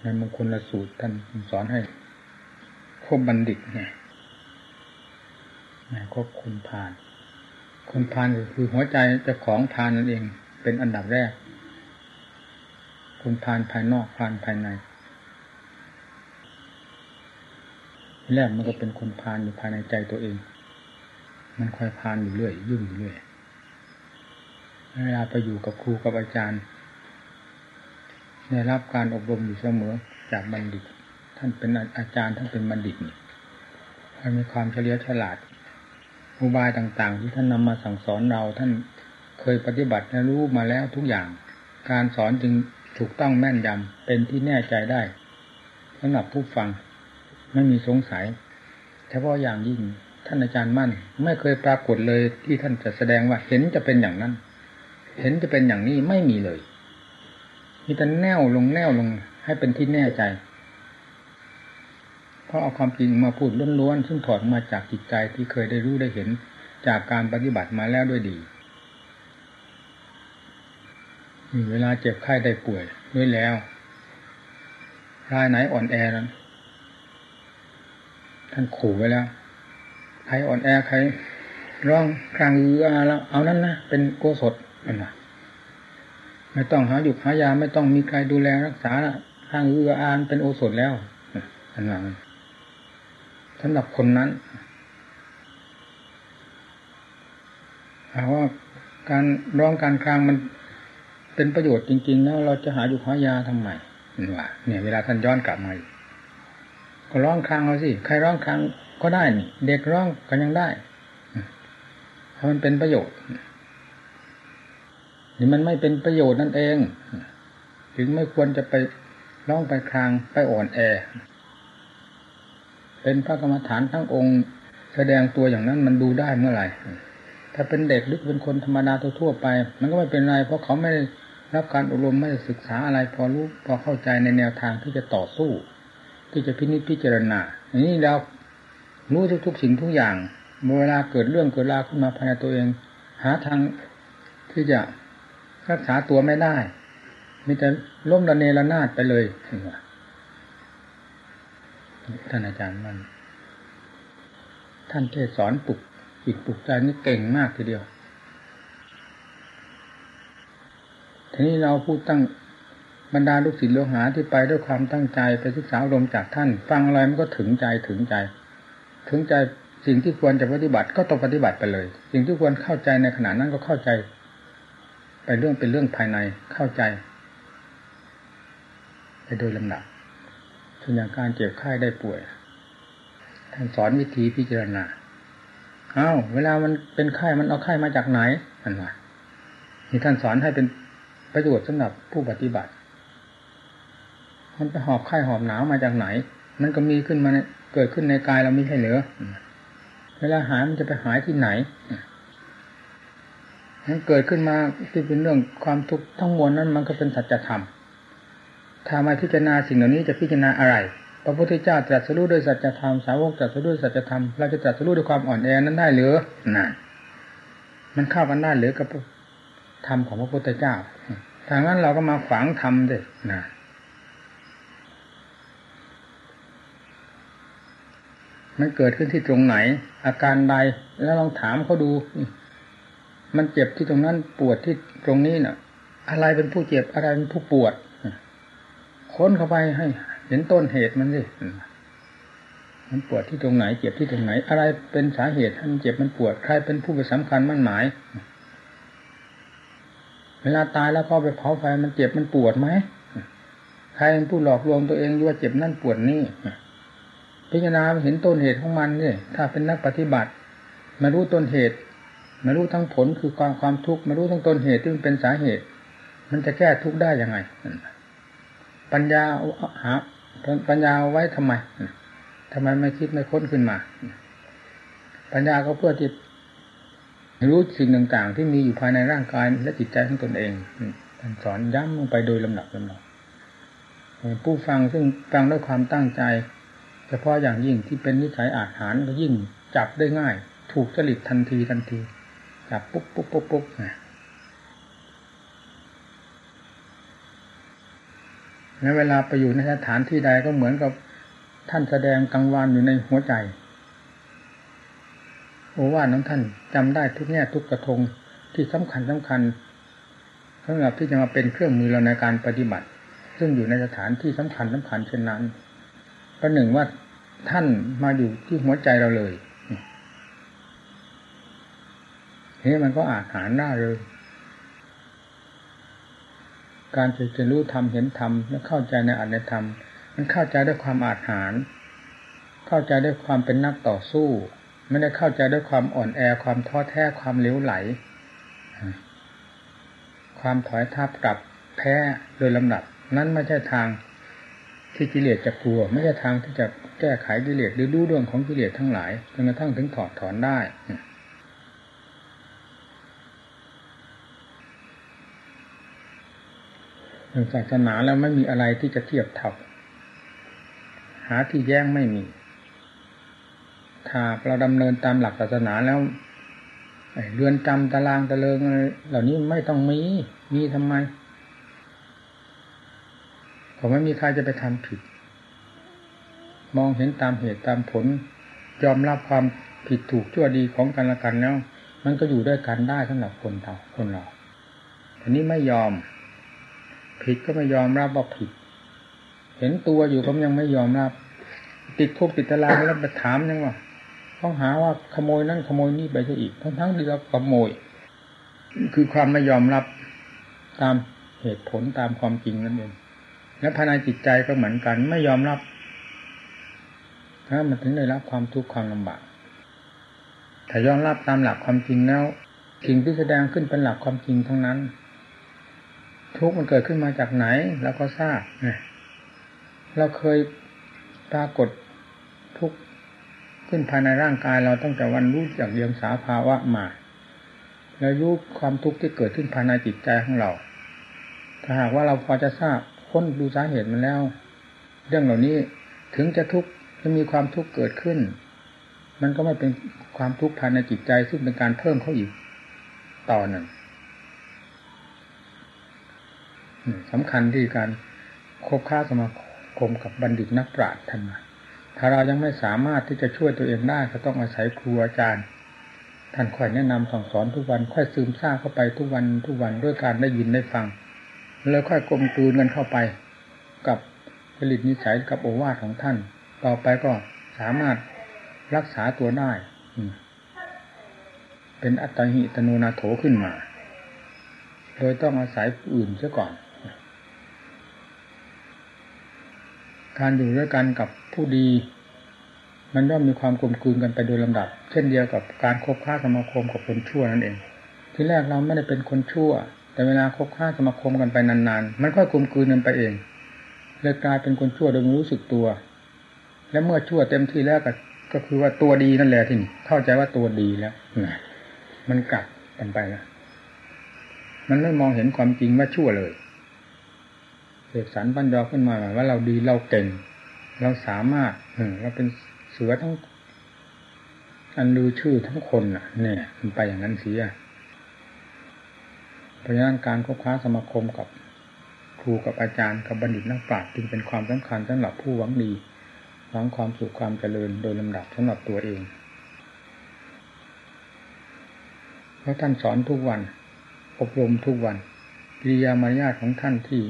ในมงคลละสูตรท่านสอนให้คบบัณฑิตไงคบคุณพานคุณพานคือหัวใจเจ้าของทานนั่นเอง เป็นอันดับแรกคุณพานภายนอกพานภายในแรกมันก็เป็นคนพานอยู่ภายในใจตัวเอง มันคอยพานอยู่เรื่อยยุ่งอยู่เรื่อยเวลาไปอยู่กับครูกับอาจารย์ ได้รับการอบรมอยู่เสมอจากบัณฑิต ท่านเป็นอาจารย์ท่านเป็นบัณฑิตนี่ท่านมีความเฉลียวฉลาดอุบายต่าง ๆ ที่ท่านนำมาสั่งสอนเราท่านเคยปฏิบัติและรู้มาแล้วทุกอย่าง การสอนจึงถูกต้องแม่นยำเป็นที่แน่ใจได้สำหรับผู้ฟังไม่มีสงสัยเฉพาะอย่างยิ่งท่านอาจารย์มั่น ไม่เคยปรากฏเลยที่ท่านจะแสดงว่าเห็นจะเป็นอย่างนั้น เห็นจะเป็นอย่างนี้ไม่มีเลย มีแต่แนวลงแนวลง ให้เป็นที่แน่ใจ เพราะเอาความจริงมาพูดล้วนๆซึ่งถอดมาจากจิตใจที่เคยได้รู้ได้เห็นจากการปฏิบัติมาแล้วด้วยดี เวลาเจ็บไข้ได้ป่วยด้วยแล้วรายไหนอ่อนแอนั้นท่านขู่ไว้แล้ว ใครอ่อนแอใคร ร้องครางอืออาแล้ว เอานั้นนะเป็นโกศลนั่นนะ ไม่ต้องหาหยุดหายาไม่ต้องมีใครดูแลรักษาข้างเอืออานเป็นโอสถแล้วอันนั้นสำหรับคนนั้นหาว่าการร้องการคลางมันเป็นประโยชน์จริง ๆ แล้วเราจะหาอยู่หายาทำไมว่าเนี่ย เวลาท่านย้อนกลับมาก็ร้องคลางเอาสิใครร้องคลางก็ได้นี่ เด็กร้องก็ยังได้เพราะมันเป็นประโยชน์ นี่มันไม่เป็นประโยชน์นั่นเอง ถึงไม่ควรจะไปร้องไปคลางไปอ่อนแอ เป็นพระกรรมฐานทั้งองค์ แสดงตัวอย่างนั้นมันดูได้เมื่อไหร่ ถ้าเป็นเด็กหรือเป็นคนธรรมดาทั่วไป มันก็ไม่เป็นไรเพราะเขาไม่ได้รับการอบรมไม่ได้ศึกษาอะไรพอรู้พอเข้าใจในแนวทางที่จะต่อสู้ ที่จะพินิจพิจารณาอันนี้เรารู้ทุกๆสิ่งทุกอย่างเวลาเกิดเรื่องเกิดราวขึ้นมาภายในตัวเอง หาทางที่จะ รักษาตัวไม่ได้ มีแต่ล้มระเนระนาดไปเลยท่านอาจารย์มัน ท่านเทศสอนปลุกจิตปลุกใจนี่เก่งมากทีเดียว ทีนี้เราพูดตั้งบรรดาลูกศิษย์โลหาที่ไปด้วยความตั้งใจไปศึกษาอารมณ์จากท่าน ฟังอะไรมันก็ถึงใจถึงใจ ถึงใจสิ่งที่ควรจะปฏิบัติก็ต้องปฏิบัติไปเลย สิ่งที่ควรเข้าใจในขณะนั้นก็เข้าใจ ไปเรื่องเป็นเรื่องภายในเข้าใจ ไปโดยลำดับเช่นอย่างการเจ็บไข้ได้ป่วยท่านสอนวิธีพิจารณาเอา้าเวลามันเป็นไข้มันเอาไข้มาจากไหนท่านว่านี่ท่านสอนให้เป็นประโยชน์สำหรับผู้ปฏิบัติ มันไปหอบไข้หอบหนาวมาจากไหน มันก็มีขึ้นมาเกิดขึ้นในกายเราไม่ใช่เหรอเวลาหายมันจะไปหายที่ไหน มันเกิดขึ้นมาที่เป็นเรื่องความทุกข์ทั้งมวลนั้นมันก็เป็นสัจธรรมถ้ามาพิจารณาสิ่งเหล่านี้จะพิจารณาอะไร พระพุทธเจ้าตรัสรู้ด้วยสัจธรรม สาวกตรัสรู้ด้วยสัจธรรม เราจะตรัสรู้ด้วยความอ่อนแอนั้นได้หรือนั่นมันเข้ากันได้หรือกับธรรมของพระพุทธเจ้าทางนั้นเราก็มาฝังธรรมเลยนะมันเกิดขึ้นที่ตรงไหน อาการใดแล้วลองถามเขาดู มันเจ็บที่ตรงนั้นปวดที่ตรงนี้เน่ะ อะไรเป็นผู้เจ็บอะไรเป็นผู้ปวดค้นเข้าไปให้ เห็นต้นเหตุมันสิมันปวดที่ตรงไหน เจ็บที่ตรงไหน อะไรเป็นสาเหตุให้มันเจ็บมันปวดใครเป็นผู้ไปสำคัญมั่นหมาย เวลาตายแล้วก็ไปเผาไฟมันเจ็บมันปวดไหมใครเป็นผู้หลอกลวงตัวเองว่าเจ็บนั่นปวดนี่พิจารณาเห็นต้นเหตุของมันนี่ถ้าเป็นนักปฏิบัติ มารู้ต้นเหตุ มารู้ทั้งผลคือความความทุกข์มารู้ทั้งต้นเหตุที่มันเป็นสาเหตุ มันจะแก้ทุกข์ได้ยังไง ปัญญาหาปัญญาเอาไว้ทำไมทำไมไม่คิดไม่ค้นขึ้นมา ปัญญาก็เพื่อที่รู้สิ่งต่างๆ ที่มีอยู่ภายในร่างกายและจิตใจของตนเองท่านสอนย้ำลงไปโดยลำดับลำดับผู้ฟังซึ่งฟังด้วยความตั้งใจ เฉพาะอย่างยิ่งที่เป็นนิสัยอาหารก็ยิ่งจับได้ง่าย ถูกจริตทันทีทันที จับปุ๊บปุ๊บปุ๊บปุ๊บนแล้วเวลาไปอยู่ในสถานที่ใดก็เหมือนกับท่านแสดงกลางวันอยู่ในหัวใจโอวาทน้องท่านจำได้ทุกแง่ทุกกระทงที่สำคัญสำคัญสำหรับที่จะมาเป็นเครื่องมือเราในการปฏิบัติ ซึ่งอยู่ในสถานที่สำคัญสำคัญเช่นนั้นประหนึ่งว่าท่านมาอยู่ที่หัวใจเราเลย นี่มันก็อาจหารหน้าเลยการจะจะรู้ธรรมเห็นธรรมและเข้าใจในอัตในธรรม มันเข้าใจด้วยความอาจหารเข้าใจด้วยความเป็นนักต่อสู้ ไม่ได้เข้าใจด้วยความอ่อนแอความท้อแท้ความเลี้ยวไหล ความถอยทับกลับแพ้โดยลำดับ นั้นไม่ใช่ทางที่กิเลสจะกลัว ไม่ใช่ทางที่จะแก้ไขกิเลสหรือดูดวงของกิเลสทั้งหลายจนกระทั่งถึงถอดถอนได้ ศาสนาแล้วไม่มีอะไรที่จะเทียบเท่าหาที่แย้งไม่มี ถ้าเราดำเนินตามหลักศาสนาแล้วเรือนจำตารางตะเลิงเหล่านี้ไม่ต้องมี มีทำไม ผมไม่มีใครจะไปทำผิด มองเห็นตามเหตุตามผล ยอมรับความผิดถูกชั่วดีของกันและกันแล้ว มันก็อยู่ด้วยกันได้สำหรับคนเราคนเราทีนี้ไม่ยอม ผิดก็ไม่ยอมรับว่าผิด เห็นตัวอยู่ก็ยังไม่ยอมรับ ติดคุกติดตารางแล้วไปถามยังว่าต้องหาว่าขโมยนั่นขโมยนี่ไปซะอีกทั้งทั้งที่เราขโมย คือความไม่ยอมรับตามเหตุผลตามความจริงนั่นเองและภายในจิตใจก็เหมือนกันไม่ยอมรับถ้ามันถึงได้รับความทุกข์ความลำบากถ้ายอมรับตามหลักความจริงแล้วสิ่งที่แสดงขึ้นเป็นหลักความจริงทั้งนั้น ทุกข์มันเกิดขึ้นมาจากไหนเราก็ทราบเราเคยปรากฏทุกข์ขึ้นภายในร่างกายเราตั้งแต่วันรู้จากเรียงสาภาวะมา แล้วรู้ความทุกข์ที่เกิดขึ้นภายในจิตใจของเรา ถ้าหากว่าเราพอจะทราบค้นดูสาเหตุมันแล้ว เรื่องเหล่านี้ถึงจะทุกข์จะมีความทุกข์เกิดขึ้น มันก็ไม่เป็นความทุกข์ภายในจิตใจซึ่งเป็นการเพิ่มเขาอีกต่อหนึ่ง สำคัญที่การคบค้าสมาคมกับบัณฑิตนักปราชญ์ท่านมาถ้าเรายังไม่สามารถที่จะช่วยตัวเองได้ก็ต้องอาศัยครูอาจารย์ ท่านค่อยแนะนำสั่งสอนทุกวัน ค่อยซึมซาบเข้าไปทุกวันทุกวันด้วยการได้ยินได้ฟัง แล้วค่อยกลมกลืนกันเข้าไป กับผลิตนิสัยกับโอวาทของท่าน ต่อไปก็สามารถรักษาตัวได้เป็นอัตหิตโนนาโถขึ้นมา โดยต้องอาศัยอื่นเสียก่อน การอยู่ด้วยกันกับผู้ดี มันย่อมมีความกลมกลืนกันไปโดยลำดับ เช่นเดียวกับการคบค้าสมาคมกับคนชั่วนั่นเอง ที่แรกเราไม่ได้เป็นคนชั่ว แต่เวลาคบค้าสมาคมกันไปนานๆ มันค่อยกลมกลืนกันไปเองเลยกลายเป็นคนชั่วโดยไม่รู้สึกตัว และเมื่อชั่วเต็มที่แล้วก็ก็คือว่าตัวดีนั่นแหละที่นี่เข้าใจว่าตัวดีแล้วมันกลับกันไปแล้วมันไม่มองเห็นความจริงว่าชั่วเลย เสกสรรปัญญาขึ้นมาหมายว่าเราดีเราเก่ง เราสามารถเราเป็นเสือทั้ง อันลือชื่อทั้งคนน่ะ เนี่ยมันไปอย่างนั้นเสียเพราะฉะนั้นการคบค้าสมาคมกับครูกับอาจารย์กับบัณฑิตนักปราชญ์จึงเป็นความสำคัญสำหรับผู้หวังดีหวังความสุขความเจริญโดยลำดับสำหรับตัวเองเพราะท่านสอนทุกวัน อบรมทุกวันกิริยามารยาทของท่านที่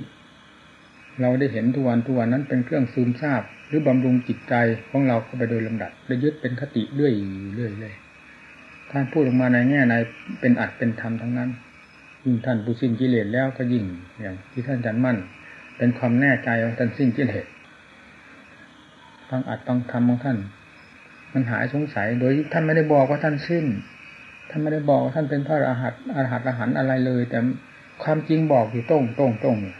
เราได้เห็นทุกวันทุกวันนั้นเป็นเครื่องซึมซาบ หรือบำรุงจิตใจของเราเข้าไปโดยลำดับได้ยึดเป็นคติเรื่อยเรื่อยเลยท่านพูดออกมาในแง่ในเป็นอัดเป็นธรรมทั้งนั้นยิ่งท่านผู้สิ้นกิเลสแล้วก็ยิ่งอย่าง ที่ท่านจันมั่น เป็นความแน่ใจของท่านสิ้นกิเลสฟังอัดฟังธรรมของท่าน มันหายสงสัย โดยท่านไม่ได้บอกว่าท่านสิ้นท่านไม่ได้บอกว่าท่านเป็นพระอรหันต์อรหันต์อรหันต์อะไรเลย แต่ความจริงบอกอยู่ตรงตรงตรงเนี่ย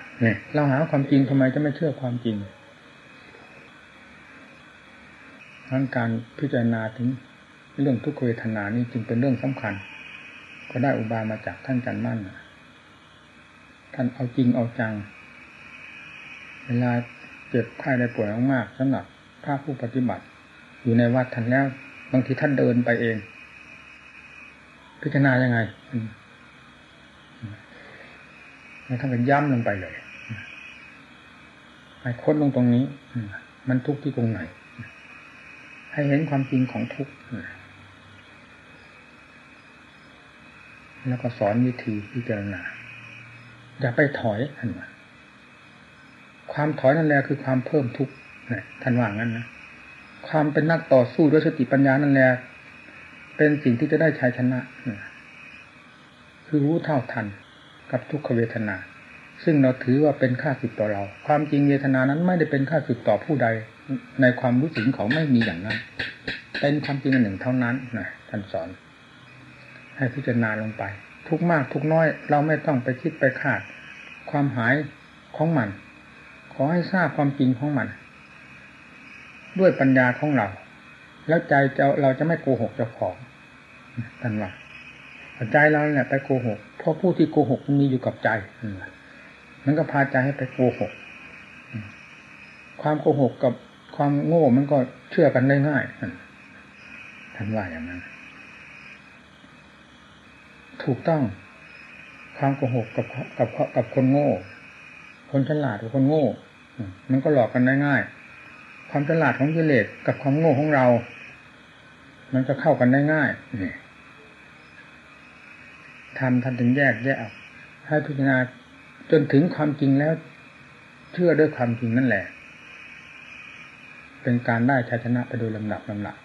เราหาความจริงทำไมจะไม่เชื่อความจริง ทั้งการพิจารณาถึงเรื่องทุกขเวทนานี้จึงเป็นเรื่องสำคัญ ก็ได้อุบายมาจากท่านจันมั่นท่านเอาจริงเอาจัง เวลาเจ็บไข้ได้ป่วยมากๆสำหรับพระผู้ปฏิบัติ อยู่ในวัดท่านแล้ว บางทีท่านเดินไปเอง พิจารณายังไงแล้วท่านก็ย้ำลงไปเลย ให้ค้นลงตรงนี้มันทุกข์ที่ตรงไหน ให้เห็นความจริงของทุกข์แล้วก็สอนวิธีพิจารณาอย่าไปถอยท่านว่าความถอยนั่นแหละคือความเพิ่มทุกข์ท่านว่างั้นนะความเป็นนักต่อสู้ด้วยสติปัญญานั่นแหละเป็นสิ่งที่จะได้ชัยชนะ คือรู้เท่าทันกับทุกขเวทนา ซึ่งเราถือว่าเป็นค่าสึกต่อเรา ความจริงเวทนานั้นไม่ได้เป็นค่าสึกต่อผู้ใด ในความรู้สึกเขาไม่มีอย่างนั้น เป็นความจริงอันหนึ่งเท่านั้นนะท่านสอน ให้พิจารณาลงไป ทุกมากทุกน้อยเราไม่ต้องไปคิดไปคาด ความหายของมัน ขอให้ทราบความจริงของมัน ด้วยปัญญาของเรา แล้วใจเราเราจะไม่โกหกเจ้าของท่านว่าใจเราเนี่ยไปโกหกเพราะผู้ที่โกหกมีอยู่กับใจ มันก็พาใจให้ไปโกหก ความโกหกกับความโง่มันก็เชื่อกันได้ง่ายท่านว่าอย่างนั้น ถูกต้อง ความโกหกกับกับกับคนโง่ คนฉลาดกับคนโง่ มันก็หลอกกันได้ง่าย ความฉลาดของกิเลสกับความโง่ของเรา มันจะเข้ากันได้ง่ายนี่ทำท่านถึงแยกแยกให้พิจารณา จนถึงความจริงแล้ว เชื่อด้วยความจริงนั่นแหละ เป็นการได้ชัยชนะไปโดยลำดับลำดับ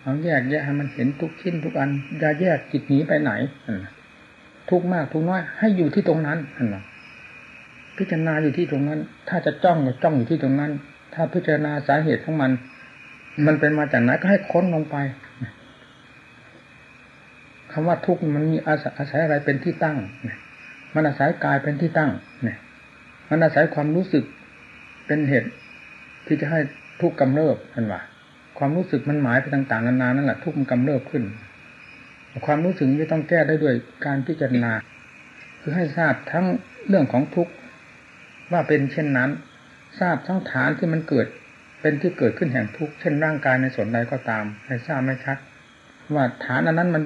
เอาแยกแยกให้มันเห็นทุกชิ้นทุกอันอย่าแยกจิตหนีไปไหนทุกมากทุกน้อย ให้อยู่ที่ตรงนั้นนะพิจารณาอยู่ที่ตรงนั้น ถ้าจะจ้องก็จ้องอยู่ที่ตรงนั้น ถ้าพิจารณาสาเหตุของมัน มันเป็นมาจากไหนก็ให้ค้นลงไปคำว่าทุกข์มันมีอาศัยอะไรเป็นที่ตั้ง มันอาศัยกายเป็นที่ตั้งเนี่ยมันอาศัยความรู้สึกเป็นเหตุที่จะให้ทุกข์กำเริบนันว่าความรู้สึกมันหมายไปต่างๆนานานั่นแหละทุกข์มันกำเริบขึ้น ความรู้สึกไม่ต้องแก้ได้ด้วยการพิจารณา คือให้ทราบทั้งเรื่องของทุกข์ว่าเป็นเช่นนั้น ทราบทั้งฐานที่มันเกิดเป็นที่เกิดขึ้นแห่งทุกข์เช่นร่างกายในส่วนใดก็ตาม ให้ทราบไม่ชัดว่าฐานอันนั้นมัน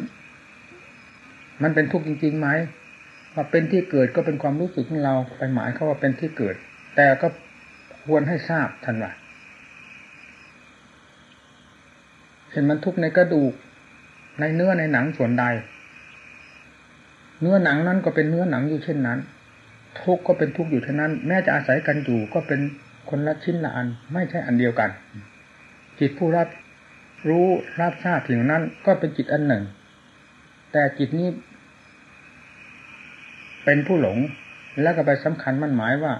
มันเป็นทุกข์จริงๆไหม ว่าเป็นที่เกิดก็เป็นความรู้สึกของเราไปหมายเขาว่าเป็นที่เกิด แต่ก็ควรให้ทราบทันว่าเห็นมันทุกข์ในกระดูกในเนื้อในหนังส่วนใด เนื้อหนังนั้นก็เป็นเนื้อหนังอยู่เช่นนั้น ทุกข์ก็เป็นทุกข์อยู่เช่นนั้น แม้จะอาศัยกันอยู่ก็เป็นคนละชิ้นละอัน ไม่ใช่อันเดียวกัน จิตผู้รับรู้รับทราบถึงนั้นก็เป็นจิตอันหนึ่ง แต่จิตนี้ เป็นผู้หลง แล้วก็ไปสำคัญมั่นหมายว่า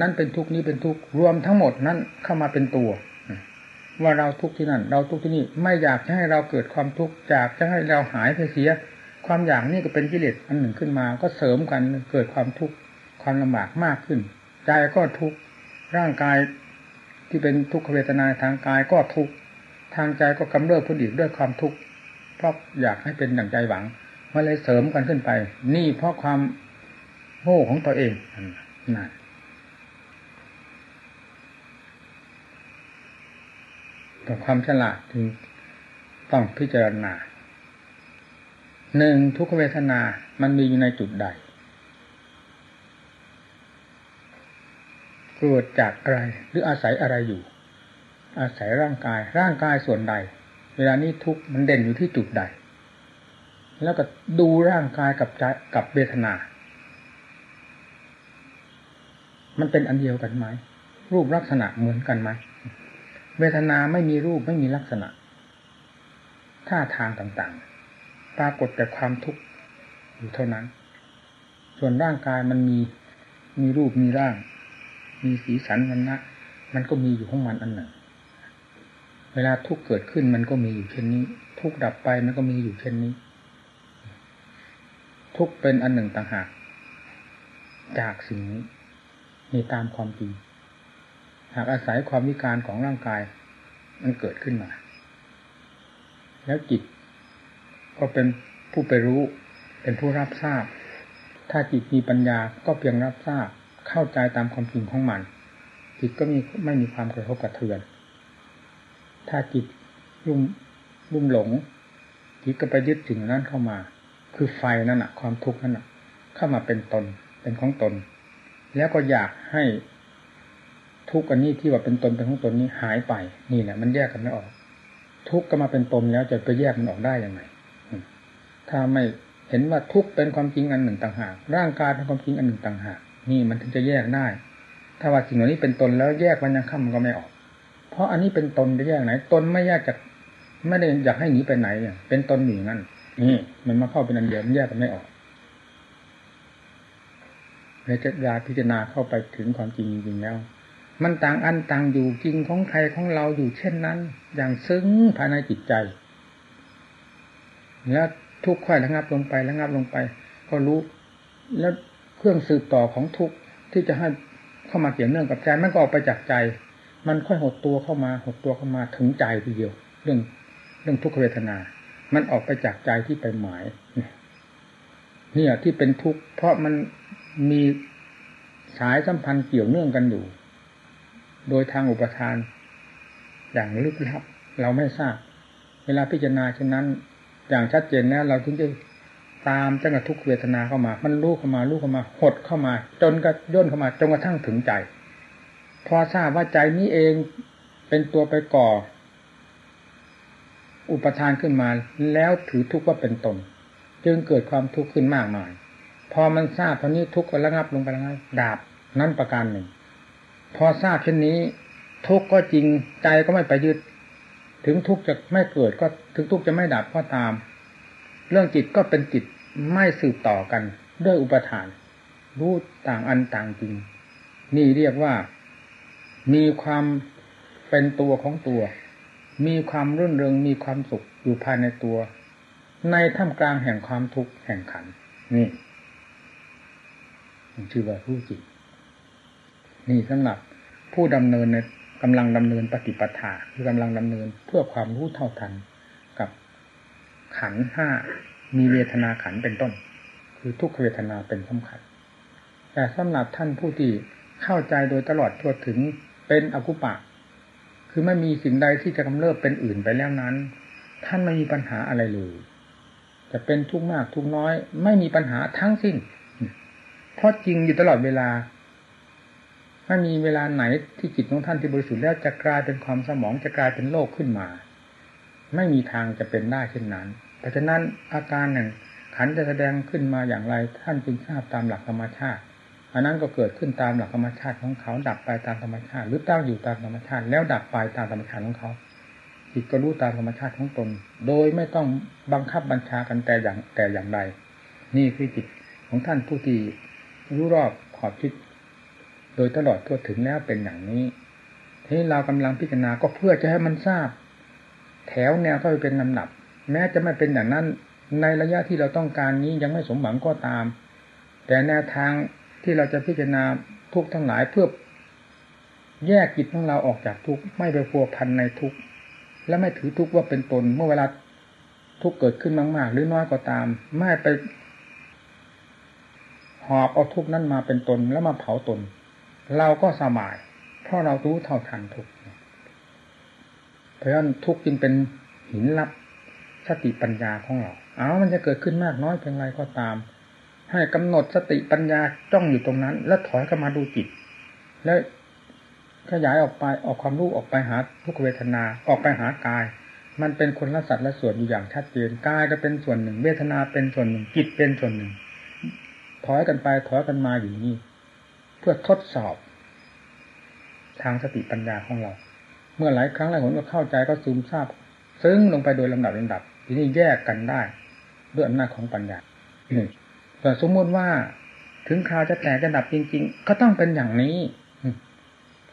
นั่นเป็นทุกนี้เป็นทุกรวมทั้งหมดนั้นเข้ามาเป็นตัว ว่าเราทุกที่นั่น เราทุกที่นี่ไม่อยากจะให้เราเกิดความทุกข์อยากจะให้เราหายไปเสีย ความอยากนี่ก็เป็นกิเลสอันหนึ่งขึ้นมา ก็เสริมกันเกิดความทุกข์ความลำบากมากขึ้นใจก็ทุกข์ร่างกายที่เป็นทุกขเวทนาทางกายก็ทุกข์ทางใจก็กำเริบพุดีด้วยความทุกข์เพราะอยากให้เป็นดั่งใจหวังมันเลยเสริมกันขึ้นไป นี่เพราะความ โง่ของตัวเองนั่นแต่ความฉลาดจึงต้องพิจารณาหนึ่งทุกขเวทนา มันมีอยู่ในจุดใด เกิดจากอะไร หรืออาศัยอะไรอยู่ อาศัยร่างกาย ร่างกายส่วนใด เวลานี้ทุกมันเด่นอยู่ที่จุดใด แล้วก็ดูร่างกายกับใจกับเวทนา มันเป็นอันเดียวกันไหมรูปลักษณะเหมือนกันไหมเวทนาไม่มีรูปไม่มีลักษณะท่าทางต่างๆ ปรากฏแต่ความทุกข์อยู่เท่านั้น ส่วนร่างกายมันมีมีรูปมีร่าง มีสีสันมันนะมันก็มีอยู่ของมันอันหนึ่ง เวลาทุกเกิดขึ้นมันก็มีอยู่เช่นนี้ ทุกดับไปมันก็มีอยู่เช่นนี้ ทุกเป็นอันหนึ่งต่างหากจากสิ่งนี้ มีตามความจริง หากอาศัยความวิการของร่างกาย มันเกิดขึ้นมา แล้วจิต ก็เป็นผู้ไปรู้ เป็นผู้รับทราบ ถ้าจิตมีปัญญาก็เพียงรับทราบ เข้าใจตามความจริงของมัน จิตก็มีไม่มีความกระทบกระเทือน ถ้าจิตรุ่มรุ่มหลงจิตก็ไปยึดสิ่งนั้นเข้ามา คือไฟนั่นแหะความทุกข์นั่นแหะเข้ามาเป็นตนเป็นของตน แล้วก็อยากให้ทุกข์อันนี้ที่ว่าเป็นตนเป็นของตนนี้หายไป นี่แหละมันแยกกันไม่ออก ทุกข์ก็มาเป็นตนแล้วจะไปแยกมันออกได้ยังไงถ้าไม่เห็นว่าทุกข์เป็นความจริงอันหนึ่งต่างหาก ร่างกายเป็นความจริงอันหนึ่งต่างหาก นี่มันถึงจะแยกได้ ถ้าว่าสิ่งเหล่านี้เป็นตนแล้วแยกมันยังข้ามมันก็ไม่ออก เพราะอันนี้เป็นตนจะแยกไหน ตนไม่แยกจากไม่ได้อยากให้หนีไปไหนเป็นตนอยู่งั้นนี่มันมาเข้าเป็นอันเดียวมันแยกกันไม่ออก ในจักรยาพิจารณาเข้าไปถึงความจริงจริงแล้ว มันต่างอันต่างอยู่จริงของใครของเราอยู่เช่นนั้น อย่างซึ้งภายในจิตใจ แล้วทุกข์ค่อยระงับลงไประงับลงไป ก็รู้ แล้วเครื่องสืบต่อของทุกข์ที่จะให้เข้ามาเกี่ยวเนื่องกับใจมันก็ออกไปจากใจ มันค่อยหดตัวเข้ามาหดตัวเข้ามาถึงใจทีเดียว เรื่องเรื่องทุกขเวทนา มันออกไปจากใจที่ไปหมายเนี่ยที่เป็นทุกข์เพราะมัน มีสายสัมพันธ์เกี่ยวเนื่องกันอยู่ โดยทางอุปทาน อย่างลึกลับ เราไม่ทราบ เวลาพิจารณาเช่นนั้น อย่างชัดเจนแล้วเราถึงจะตามจังหวะทุกเวทนาเข้ามา มันลูกเข้ามาลูกเข้ามา หดเข้ามา จนกระย่นเข้ามาจนกระทั่งถึงใจ พอทราบว่าใจนี้เองเป็นตัวไปก่อ อุปทานขึ้นมา แล้วถือทุกข์ว่าเป็นตน จึงเกิดความทุกข์ขึ้นมากมาย พอมันทราบตอนนี้ทุกข์ก็ระงับลงไปแล้วดาบนั่นประการหนึ่ง พอทราบเช่นนี้ ทุกข์ก็จริงใจก็ไม่ไปยึด ถึงทุกข์จะไม่เกิดก็ถึงทุกข์จะไม่ดับก็ตาม เรื่องจิตก็เป็นจิตไม่สืบต่อกันด้วยอุปทาน รู้ต่างอันต่างจริง นี่เรียกว่า มีความเป็นตัวของตัว มีความรื่นเริงมีความสุขอยู่ภายในตัว ในท่ามกลางแห่งความทุกข์แห่งขันนี่ ชื่อว่ารู้จิตนี่สำหรับผู้ดำเนินในกำลังดำเนินปฏิปทาคือกำลังดำเนินเพื่อความรู้เท่าทันกับขันห้ามีเวทนาขันเป็นต้น คือทุกขเวทนาเป็นสำคัญแต่สำหรับท่านผู้ที่เข้าใจโดยตลอดทั่วถึงเป็นอกุปะ คือไม่มีสิ่งใดที่จะกำเริบเป็นอื่นไปแล้วนั้น ท่านไม่มีปัญหาอะไรเลยจะเป็นทุกมากทุกน้อย ไม่มีปัญหาทั้งสิ้น เพราะจริงอยู่ตลอดเวลาไม่มีเวลาไหนที่จิตของท่านที่บริสุทธิ์แล้วจะกลายเป็นความสมองจะกลายเป็นโลกขึ้นมา ไม่มีทางจะเป็นได้เช่นนั้น เพราะฉะนั้นอาการหนึ่งขันจะแสดงขึ้นมาอย่างไรท่านจึงทราบตามหลักธรรมชาติอันนั้นก็เกิดขึ้นตามหลักธรรมชาติของเขาดับไปตามธรรมชาติ หรือตั้งอยู่ตามธรรมชาติ แล้วดับไปตามธรรมชาติของเขาจิตก็รู้ตามธรรมชาติของตน โดยไม่ต้องบังคับบัญชากันแต่อย่างแต่อย่างใดนี่คือจิตของท่านผู้ที่ รู้รอบขอบคิด โดยตลอดทั่วถึงแล้วเป็นอย่างนี้ที่เรากำลังพิจารณาก็เพื่อจะให้มันทราบ แถวแนวเข้าไปเป็นลำดับ แม้จะไม่เป็นอย่างนั้น ในระยะที่เราต้องการนี้ยังไม่สมหวังก็ตาม แต่แนวทางที่เราจะพิจารณาทุกทั้งหลายเพื่อแยกจิตของเราออกจากทุกไม่ไปพัวพันในทุกและไม่ถือทุกว่าเป็นตนเมื่อเวลาทุกเกิดขึ้นมาก ๆ หรือน้อยก็ตาม ไม่ไป หอบเอาทุกนั้นมาเป็นตนแล้วมาเผาตน เราก็สบาย เพราะเรารู้เท่าทันทุกเพราะฉะนั้นทุกจึงเป็นหินลับสติปัญญาของเราเอามันจะเกิดขึ้นมากน้อยเพียงไรก็ตาม ให้กำหนดสติปัญญาจ้องอยู่ตรงนั้น แล้วถอยเข้ามาดูจิต แล้วขยายออกไปออกความรู้ออกไปหาทุกเวทนาออกไปหากาย มันเป็นคนละสัตว์ละส่วนอยู่อย่างชัดเจนกายก็เป็นส่วนหนึ่ง เวทนาเป็นส่วนหนึ่งจิตเป็นส่วนหนึ่ง ถอยกันไปถอยกันมาอยู่นี่เพื่อทดสอบ ทางสติปัญญาของเรา เมื่อหลายครั้งหลายหนก็เข้าใจก็ซึมซาบซึ้งลงไปโดยลำดับลำดับ ทีนี้แยกกันได้ ด้วยอำนาจของปัญญาแต่สมมติว่าถึงคราวจะแตกจะดับจริง ๆ ก็ต้องเป็นอย่างนี้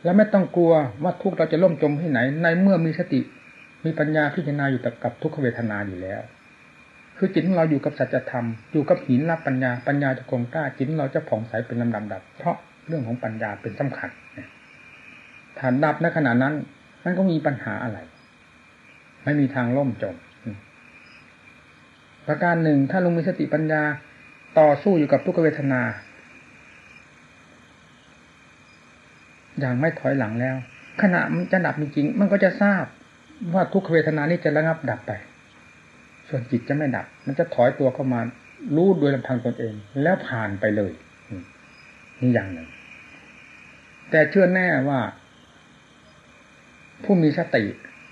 แล้วไม่ต้องกลัวว่าทุกเราจะล่มจมที่ไหน ในเมื่อมีสติ มีปัญญาพิจารณาอยู่กับทุกขเวทนาอยู่แล้ว คือจิตของเราอยู่กับสัจธรรมอยู่กับหินรับปัญญาปัญญาจะคงกล้าจิตเราจะผ่องใสเป็นลำดับดับ เพราะเรื่องของปัญญาเป็นสำคัญฐานดับในขณะนั้น มันก็มีปัญหาอะไร ไม่มีทางล่มจมประการหนึ่งถ้าลงมีสติปัญญาต่อสู้อยู่กับทุกเวทนา อย่างไม่ถอยหลังแล้ว ขณะมันจะดับจริงมันก็จะทราบว่าทุกเวทนานี้จะระงับดับไป ส่วนจิตจะไม่ดับ มันจะถอยตัวเข้ามารู้โดยลำพังตนเอง แล้วผ่านไปเลยนี่อย่างหนึ่ง แต่เชื่อแน่ว่า ผู้มีสติ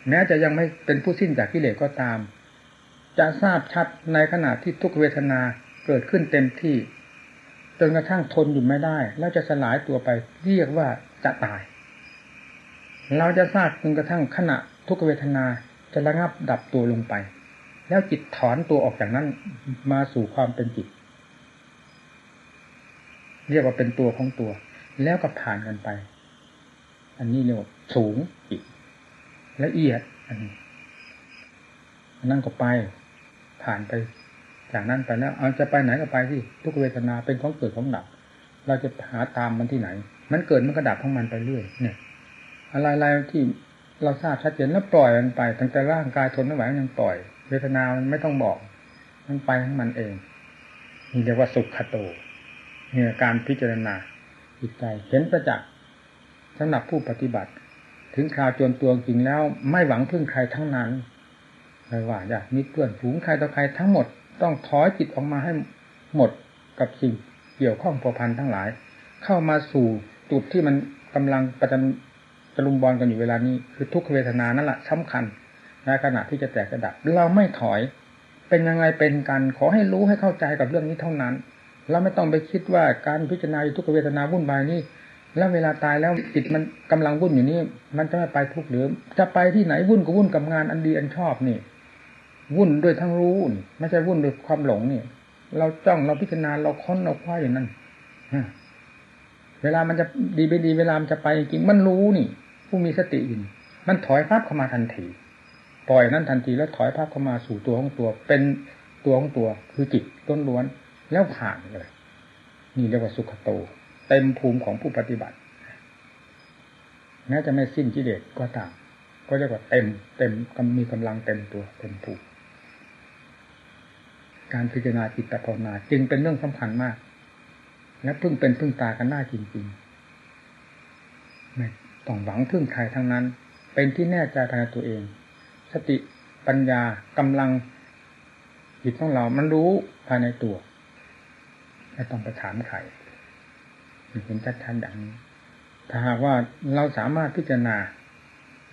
แม้จะยังไม่เป็นผู้สิ้นจากกิเลสก็ตาม จะทราบชัดในขณะที่ทุกเวทนาเกิดขึ้นเต็มที่จนกระทั่งทนอยู่ไม่ได้ แล้วจะสลายตัวไปเรียกว่าจะตาย เราจะทราบจนกระทั่งขณะทุกเวทนาจะระงับดับตัวลงไป แล้วจิตถอนตัวออกจากนั้น มาสู่ความเป็นจิต เรียกว่าเป็นตัวของตัว แล้วก็ผ่านกันไป อันนี้เรียกว่าสูงอีกละเอียด อันนี้อันนั้นก็ไป ผ่านไป จากนั้นไปแล้ว เอาจะไปไหนก็ไปที่ทุกเวทนาเป็นของเกิดของดับ เราจะหาตามมันที่ไหน มันเกิดมันก็ดับของมันไปเรื่อย เนี่ย อะไรๆที่เราทราบชัดเจนแล้วปล่อยมันไปตั้งแต่ร่างกายทนไม่ไหวมันยังปล่อย เวทนามันไม่ต้องบอกมันไปของมันเองนี่เรียกว่าสุขโตเนี่ยการพิจารณาจิตใจเห็นประจักษ์สำหรับผู้ปฏิบัติ ถึงคราวจนตัวจริงแล้ว ไม่หวังพึ่งใครทั้งนั้นไม่ว่าอยากมีเพื่อนฝูงใครต่อใครทั้งหมดต้องถอยจิตออกมาให้หมดกับสิ่งเกี่ยวข้องผัวพันทั้งหลาย เข้ามาสู่จุดที่มันกำลังประจันตะลุมบอลกันอยู่เวลานี้ คือทุกขเวทนานั่นแหละสำคัญ ในขณะที่จะแตกกระดับเราไม่ถอย เป็นยังไงเป็นกันขอให้รู้ให้เข้าใจกับเรื่องนี้เท่านั้นเราไม่ต้องไปคิดว่าการพิจารณาทุกเวทนาวุ่นวายนี่แล้วเวลาตายแล้วจิตมันกำลังวุ่นอยู่นี่มันจะไม่ไปทุกข์หรือจะไปที่ไหนวุ่นก็วุ่นกับงานอันดีอันชอบนี่ วุ่นด้วยทั้งรู้นี่ไม่ใช่วุ่นด้วยความหลงนี่ เราจ้องเราพิจารณาเราค้นเราคว้าอย่างนั้นเวลามันจะดีไปดีเวลามันจะไปจริงมันรู้นี่ ผู้มีสติอินมันถอยภาพเข้ามาทันที ปล่อยนั้นทันทีแล้วถอยภาพเข้ามาสู่ตัวของตัว เป็นตัวของตัวคือจิตต้นล้วนแล้วผ่านเลย นี่เรียกว่าสุขโต เต็มภูมิของผู้ปฏิบัติแม้จะไม่สิ้นกิเลสก็ตาม ก็เรียกว่าเต็ม เต็มมีกำลังเต็มตัวเต็มภูมิการพิจารณาจิตภาวนาจึงเป็นเรื่องสำคัญมาก และพึ่งเป็นพึ่งตากันได้จริงๆไม่ต้องหวังพึ่งใครทั้งนั้น เป็นที่แน่ใจภายในตัวเอง สติปัญญากำลังจิตของเรา มันรู้ภายในตัวไม่ต้องไปถามใครเห็นชัดๆอย่างนี้ถ้าหากว่าเราสามารถพิจารณา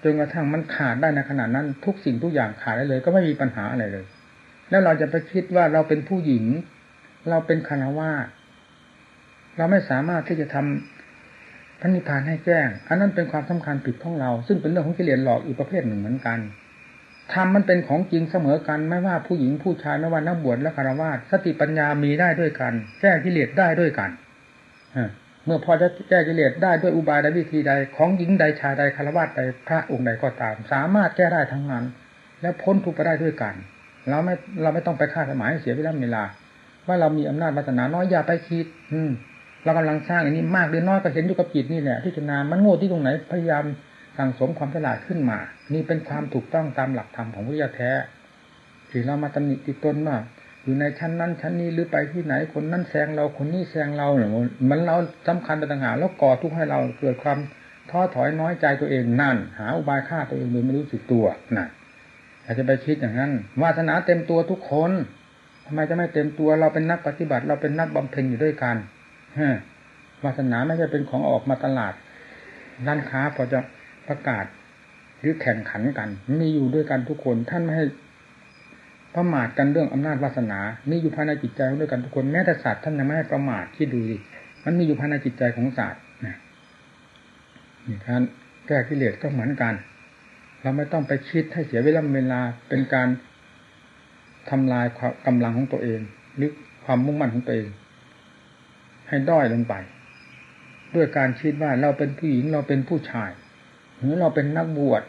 จนกระทั่งมันขาดได้ในขณะนั้น ทุกสิ่งทุกอย่างขาดได้เลย ก็ไม่มีปัญหาอะไรเลย แล้วเราจะไปคิดว่าเราเป็นผู้หญิง เราเป็นคารวาเราไม่สามารถที่จะทำพระนิพพานให้แจ้ง อันนั้นเป็นความสำคัญผิดของเรา ซึ่งเป็นเรื่องของกิเลสหลอกอีกประเภทหนึ่งเหมือนกัน ทำมันเป็นของจริงเสมอกัน ไม่ว่าผู้หญิงผู้ชายไม่ว่านักบวชและคารวาสสติปัญญามีได้ด้วยกัน แก้กิเลสได้ด้วยกันเมื่อพอจะแก้กิเลสได้ด้วยอุบายใดวิธีใด ของหญิงใดชายใดคารวะใดพระองค์ใดก็ตาม สามารถแก้ได้ทั้งนั้น และพ้นทุกข์ไปได้ด้วยกันเราไม่เราไม่ต้องไปคาดหมายเสียเวลาเวลา ว่าเรามีอำนาจวาสนาน้อยอย่าไปคิด อืมเรากำลังสร้างอันนี้มากหรือน้อยก็เห็นอยู่กับจิตนี่แหละพิจารณามันโง่ที่ตรงไหนพยายาม สั่งสมความฉลาดขึ้นมา นี่เป็นความถูกต้องตามหลักธรรมของวิทยาแท้ที่เรามาตำหนิติตนว่าอยู่ในชั้นนั้นชั้นนี้หรือไปที่ไหนคนนั้นแซงเราคนนี้แซงเราเนี่ยมันเราสำคัญไปต่างหากแล้วก่อทุกข์ให้เราเกิดความท้อถอยน้อยใจตัวเองนั่น หาอุบายฆ่าตัวเองโดยไม่รู้สึกตัวน่ะอาจจะไปคิดอย่างนั้นวาสนาเต็มตัวทุกคนทำไมจะไม่เต็มตัวเราเป็นนักปฏิบัติ เราเป็นนักบำเพ็ญอยู่ด้วยกันฮะวาสนาไม่ใช่เป็นของออกมาตลาดร้านค้าพอจะ ประกาศหรือแข่งขันกันมีอยู่ด้วยกันทุกคนท่านไม่ให้ประมาทกันเรื่องอำนาจวาสนามีอยู่ภายในจิตใจด้วยกันทุกคนแม้แต่ศาสตร์ท่านยังไม่ให้ประมาทที่ดูดิมันมีอยู่ภายในจิตใจของศาสตร์นะนี่การแก้กิเลสก็เหมือนกัน เราไม่ต้องไปคิดให้เสียเวลาเวลาเป็นการทำลายกำลังของตัวเอง หรือความมุ่งมั่นของตัวเอง ให้ด้อยลงไป ด้วยการคิดว่าเราเป็นผู้หญิงเราเป็นผู้ชาย เราเป็นนักบวช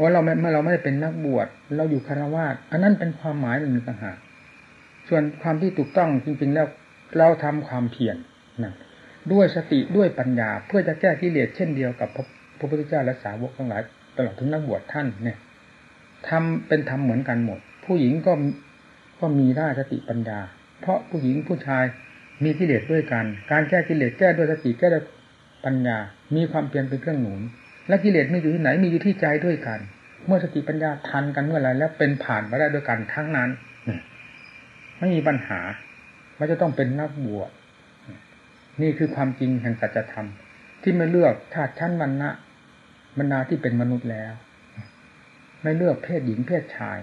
ว่าเราไม่เราไม่ได้เป็นนักบวชเราอยู่คารวะอันนั้นเป็นความหมายหนึ่งต่างหากส่วนความที่ถูกต้องจริงๆแล้วเราทำความเพียรนะด้วยสติด้วยปัญญา เพื่อจะแก้กิเลสเช่นเดียวกับพระพุทธเจ้าและสาวกทั้งหลายตลอดถึงนักบวชท่านเนี่ยทำเป็นธรรมเหมือนกันหมด ผู้หญิงก็ก็มีได้สติปัญญา เพราะผู้หญิงผู้ชายมีกิเลสด้วยกัน การแก้กิเลสแก้ด้วยสติแก้ด้วยปัญญา มีความเพียรเป็นเครื่องหนุน และกิเลสมีอยู่ที่ไหนมีอยู่ที่ใจด้วยกัน เมื่อสติปัญญาทันกันเมื่อไรแล้วเป็นผ่านมาได้ด้วยกันทั้งนั้นไม่มีปัญหาว่าจะต้องเป็นนักบวชนี่คือความจริงแห่งสัจธรรม ที่ไม่เลือกธาตุชั้นวันนะบรรดาที่เป็นมนุษย์แล้ว ไม่เลือกเพศหญิงเพศชาย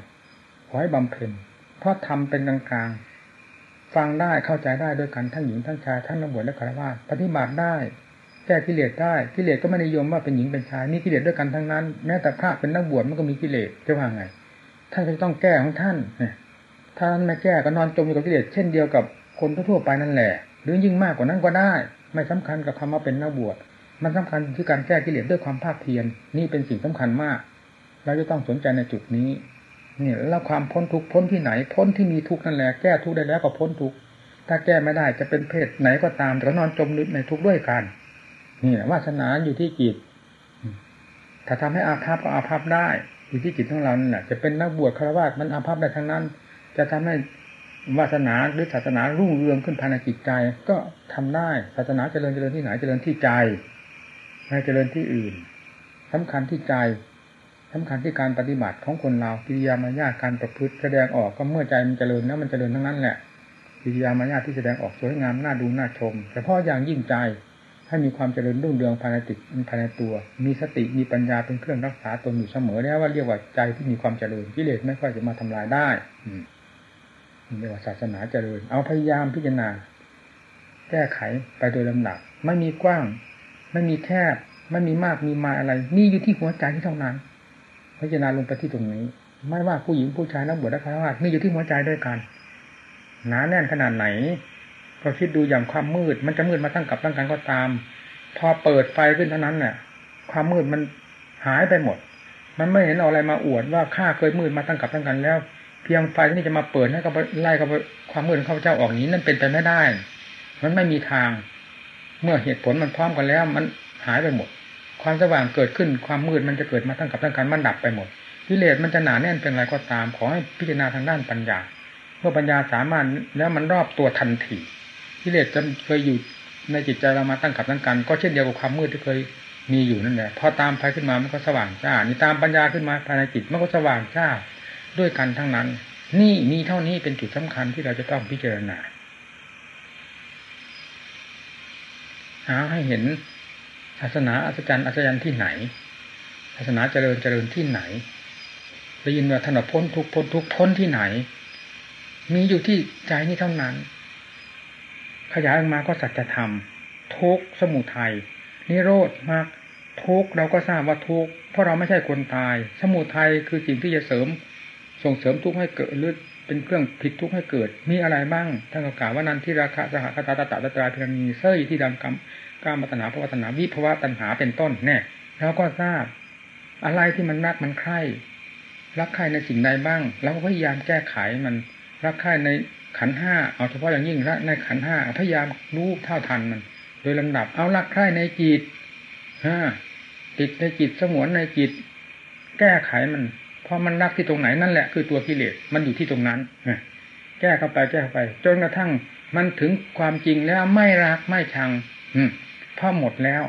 ขอให้บำเพ็ญเพราะทำเป็นกลางๆฟังได้เข้าใจได้ด้วยกันทั้งหญิงทั้งชายทั้งนักบวชและคารวะปฏิบัติได้ แก้กิเลสได้กิเลสก็ไม่นิยมว่าเป็นหญิงเป็นชายมีกิเลสด้วยกันทั้งนั้น แม้แต่พระเป็นนักบวชมันก็มีกิเลสจะว่าไงท่านก็ต้องแก้ของท่านถ้าท่านไม่แก้ก็นอนจมอยู่กับกิเลสเช่นเดียวกับคนทั่วไปนั่นแหละ หรือยิ่งมากกว่านั้นก็ได้ ไม่สำคัญกับคำว่าเป็นนักบวชมันสำคัญที่การแก้กิเลสด้วยความภาคเพียรนี่เป็นสิ่งสำคัญมาก เราจะต้องสนใจในจุดนี้เนี่ยแล้วความพ้นทุกพ้นที่ไหน พ้นที่มีทุกนั่นแหละแก้ทุกได้แล้วก็พ้นทุกถ้าแก้ไม่ได้จะเป็นเพศไหนก็ตามแต่นอนจมลึกในทุกด้วยกัน นี่วาสนาอยู่ที่จิต ถ้าทำให้อาภัพก็อาภัพได้ อยู่ที่จิตของเราเนั่นแหละจะเป็นนักบวชคารวะมันอาภัพได้ทั้งนั้น จะทำให้วาสนาหรือศาสนารุ่งเรืองขึ้นภายในจิตใจ ก็ทำได้ศาสนาเจริญเจริญที่ไหนเจริญที่ใจไม่เจริญที่อื่นสำคัญที่ใจสำคัญที่การปฏิบัติของคนเรากิริยามารยาการประพฤติแสดงออกก็เมื่อใจมันเจริญแล้วมันเจริญทั้งนั้นแหละกิริยามารยาที่แสดงออกสวยงามน่าดูน่าชมแต่เพาะอย่างยิ่งใจ ให้มีความเจริญรุ่งเรืองภายในติดภายในตัว มีสติมีปัญญาเป็นเครื่องรักษาตนอยู่เสมอแล้วว่าเรียกว่าใจที่มีความเจริญกิเลสไม่ค่อยจะมาทำลายได้อืเรียกว่าศาสนาเจริญ เอาพยายามพิจารณา แก้ไขไปโดยลำดับไม่มีกว้าง ไม่มีแคบ ไม่มีมากมีมาอะไรมีอยู่ที่หัวใจที่เท่านั้นพิจารณาลงไปที่ตรงนี้ ไม่ว่าผู้หญิงผู้ชายนักบวชนักฆราวาสมีอยู่ที่หัวใจด้วยกันหนาแน่นขนาดไหน ก็คิดดูอย่างความมืด มันจะมืดมาตั้งกับตั้งกันก็ตาม พอเปิดไฟขึ้นเท่านั้นเนี่ยความมืดมันหายไปหมด มันไม่เห็นเอาอะไรมาอวดว่าข้าเคยมืดมาตั้งกับตั้งกันแล้ว เพียงไฟที่จะมาเปิดให้กับไล่กับความมืดของข้าพเจ้าออกนี้นั่นเป็นไปไม่ได้ มันไม่มีทาง เมื่อเหตุผลมันพร้อมกันแล้ว มันหายไปหมด ความสว่างเกิดขึ้นความมืดมันจะเกิดมาตั้งกับตั้งกันมันดับไปหมดกิเลสมันจะหนาแน่นเป็นไรก็ตาม ขอให้พิจารณาทางด้านปัญญา เมื่อปัญญาสามารถแล้วมันรอบตัวทันที กิเลสจะเคยอยู่ในจิตใจเรามาตั้งกับตั้งกัน ก็เช่นเดียวกับความมืดที่เคยมีอยู่นั่นแหละพอตามไฟขึ้นมามันก็สว่างจ้านี่ตามปัญญาขึ้นมาภายในจิตมันก็สว่างจ้าด้วยกันทั้งนั้น นี่มีเท่านี้เป็นจุดสำคัญที่เราจะต้องพิจารณาหาให้เห็นศาสนาอัศจรรย์อัศจรรย์ที่ไหนศาสนาเจริญเจริญที่ไหนได้ยินว่าท่านพ้นทุกพ้นทุกพ้นที่ไหน มีอยู่ที่ใจนี่เท่านั้น ขยายออกมาก็สัจธรรม ทุกสมุทัยนิโรธมากทุกเราก็ทราบว่าทุกเพราะเราไม่ใช่คนตาย สมุทัยคือสิ่งที่จะเสริม ส่งเสริมทุกข์ให้เกิดหรือเป็นเครื่องผิดทุกข์ให้เกิด มีอะไรบ้างท่านกล่าวว่านั้นที่ราคาสหคตาตตาตราพิรณีเสยที่ดำกรรมกามัตนาภวตนาวิภวะตัณหาเป็นต้นแน่แล้วก็ทราบ อะไรที่มันรักมันใคร่รักใคร่ในสิ่งใดบ้างแล้วก็พยายามแก้ไขมันรักใคร่ใน ขันห้าเอาเฉพาะอย่างยิ่งรักในขันห้าพยายามรู้เท่าทันมัน โดยลำดับเอารักใคร่ในจิตฮะติดในจิตสงวนในจิต แก้ไขมันพอมันรักที่ตรงไหนนั่นแหละคือตัวกิเลสมันอยู่ที่ตรงนั้นแก้เข้าไปแก้เข้าไป จนกระทั่งมันถึงความจริงแล้วไม่รักไม่ชัง อืมพอหมดแล้ว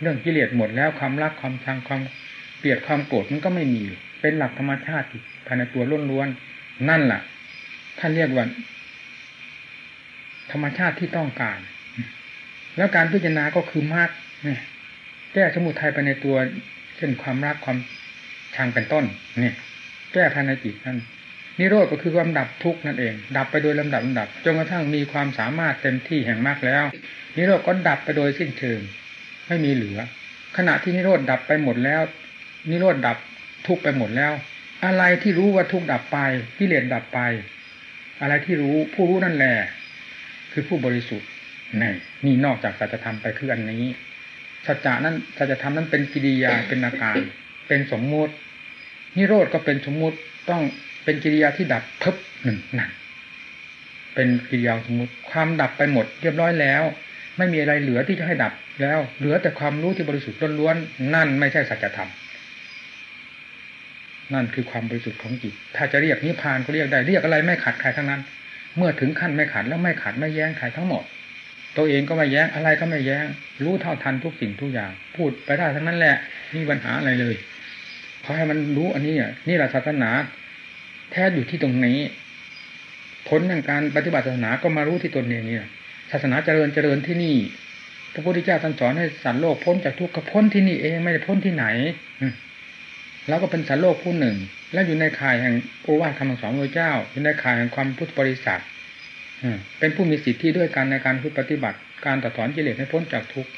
เรื่องกิเลสหมดแล้วความรักความชังความเกลียดความโกรธมันก็ไม่มี เป็นหลักธรรมชาติภายในตัวล้วนๆนั่นแหละ ท่านเรียกว่าธรรมชาติที่ต้องการ แล้วการพิจารณาก็คือมากแก้สมุทัยไปในตัว เช่นความรักความชังเป็นต้นนี่แก้ภายในจิตนั่นนิโรธก็คือความดับทุกข์นั่นเอง ดับไปโดยลำดับลำดับจนกระทั่งมีความสามารถเต็มที่แห่งมากแล้ว นิโรธก็ดับไปโดยสิ้นเชิง ไม่มีเหลือ ขณะที่นิโรธดับไปหมดแล้ว นิโรธดับทุกไปหมดแล้ว อะไรที่รู้ว่าทุกดับไปกิเลสดับไป อะไรที่รู้ผู้รู้นั่นแหละคือผู้บริสุทธิ์นี่นี่นอกจากสัจธรรมไปคืออันนี้สัจจานั้นสัจธรรมนั้นเป็นกิริยาเป็นอาการ เป็นสมมุตินิโรธก็เป็นสมมุติต้องเป็นกิริยาที่ดับทึบหนึ่งนั่นเป็นกิริยาสมมุติความดับไปหมด เรียบร้อยแล้ว ไม่มีอะไรเหลือที่จะให้ดับแล้ว เหลือแต่ความรู้ที่บริสุทธิ์ล้วนๆนั่นไม่ใช่สัจธรรม นั่นคือความบริสุทธิ์ของจิต ถ้าจะเรียกนิพพานก็เรียกได้ เรียกอะไรไม่ขัดใครทั้งนั้น เมื่อถึงขั้นไม่ขัดแล้วไม่ขัดไม่แย้งใครทั้งหมด ตัวเองก็ไม่แย้งอะไรก็ไม่แย้ง รู้เท่าทันทุกสิ่งทุกอย่าง พูดไปได้ทั้งนั้นแหละมีปัญหาอะไรเลยขอให้มันรู้อันนี้อะนี่แหละศาสนา แท้อยู่ที่ตรงนี้ ผลแห่งการปฏิบัติศาสนาก็มารู้ที่ตนเองเนี่ยศาสนาเจริญเจริญที่นี่ พระพุทธเจ้าท่านสอนให้สัตว์โลกพ้นจากทุกข์ก็พ้นที่นี่เองไม่ได้พ้นที่ไหน เราก็เป็นสัตว์โลกผู้หนึ่ง และอยู่ในข่ายแห่งโอวาทคำสอนพระเจ้า อยู่ในข่ายแห่งความพุทธบริษัทเป็นผู้มีสิทธิด้วยกันในการปฏิบัติ การตัดถอนกิเลสให้พ้นจากทุกข์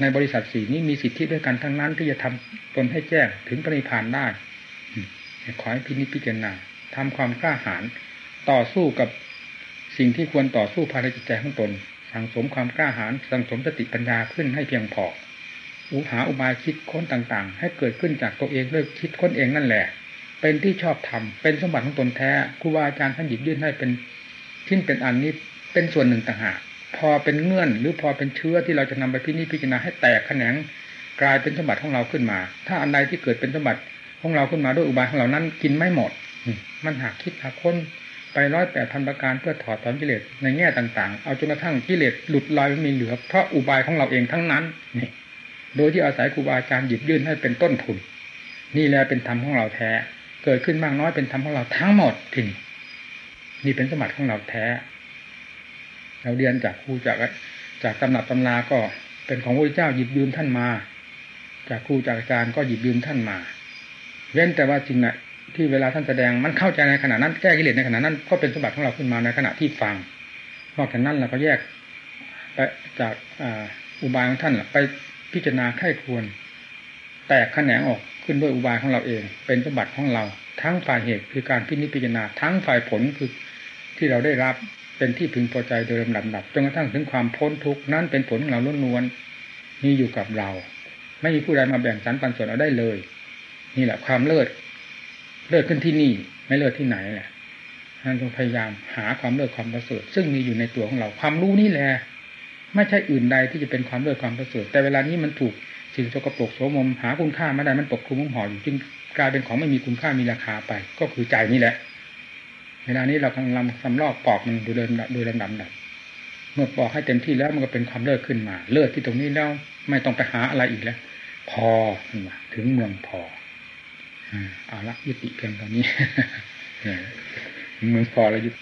ในบริษัทสี่นี้มีสิทธิด้วยกันทั้งนั้นที่จะทำตนให้แจ้งถึงปณิพานได้ขอให้พินิจพิจารณาทำความกล้าหาญต่อสู้กับสิ่งที่ควรต่อสู้ภายในจิตใจของตน สั่งสมความกล้าหาญสั่งสมสติปัญญาขึ้นให้เพียงพอ หาอุบายคิดค้นต่างๆ ให้เกิดขึ้นจากตัวเองด้วยคิดค้นเองนั่นแหละ เป็นที่ชอบทำเป็นสมบัติของตนแท้ครูบาอาจารย์ท่านหยิบยื่นให้เป็นชิ้นเป็นอันนี้เป็นส่วนหนึ่งต่างหากพอเป็นเงื่อนหรือพอเป็นเชื้อที่เราจะนำไปพินิจพิจารณาให้แตกแขนงกลายเป็นสมบัติของเราขึ้นมา ถ้าอันใดที่เกิดเป็นสมบัติของเราขึ้นมาด้วยอุบายของเรานั้นกินไม่หมด มันหากคิดหากค้นไปร้อยแปดพันประการเพื่อถอดถอนกิเลสในแง่ต่างๆ เอาจนกระทั่งกิเลสหลุดลอยไม่มีเหลือเพราะอุบายของเราเองทั้งนั้นนี่ โดยที่อาศัยครูบาอาจารย์หยิบยื่นให้เป็นต้นทุน นี่แหละเป็นธรรมของเราแท้ เกิดขึ้นมากน้อยเป็นธรรมของเราทั้งหมดทิงนี่เป็นสมบัติของเราแท้ เราเรียนจากครูจากจากตำหนักตำราก็เป็นของพระเจ้าหยิบยืมท่านมา จากครูจากอาจารย์ก็หยิบยืมท่านมา เว้นแต่ว่าจริงนะที่เวลาท่านแสดงมันเข้าใจในขณะนั้น แก้กิเลสในขณะนั้นก็เป็นสมบัติของเราขึ้นมาในขณะที่ฟังนอกจากนั้นเราก็แยกไปจากอุบายของท่านไป พิจารณาไข้ควร แตกแขนงออกขึ้นด้วยอุบายของเราเอง เป็นสมบัติของเรา ทั้งฝ่ายเหตุคือการพิจิจพิจารณาทั้งฝ่ายผลคือที่เราได้รับเป็นที่พึงพอใจโดยลำดับดับจนกระทั่งถึงความพ้นทุกนั้นเป็นผลของเราล้วนๆมีอยู่กับเรา ไม่มีผู้ใดมาแบ่งสรรปันส่วนเอาได้เลย นี่แหละความเลิศเลิศขึ้นที่นี่ ไม่เลิศที่ไหนแหละท่านจงพยายามหาความเลิศความประเสริฐซึ่งมีอยู่ในตัวของเรา ความรู้นี่แหละ ไม่ใช่อื่นใดที่จะเป็นความเลิศความประเสริฐแต่เวลานี้มันถูกสิ่งสกปรกโสมมหาคุณค่าไม่ได้มันปกคลุมห่ออยู่จึงกลายเป็นของไม่มีคุณค่ามีราคาไป ก็คือใจนี่แหละ เวลานี้เรากำลังสำลอกปอกมันโดยเดินโดยลำดับดับเมื่อปอกให้เต็มที่แล้วมันก็เป็นความเลิศขึ้นมา เลิศที่ตรงนี้แล้วไม่ต้องไปหาอะไรอีกแล้ว พอถึงเมืองพอเอาละยุติเพียงตอนนี้เมืองพอแล้วยุติ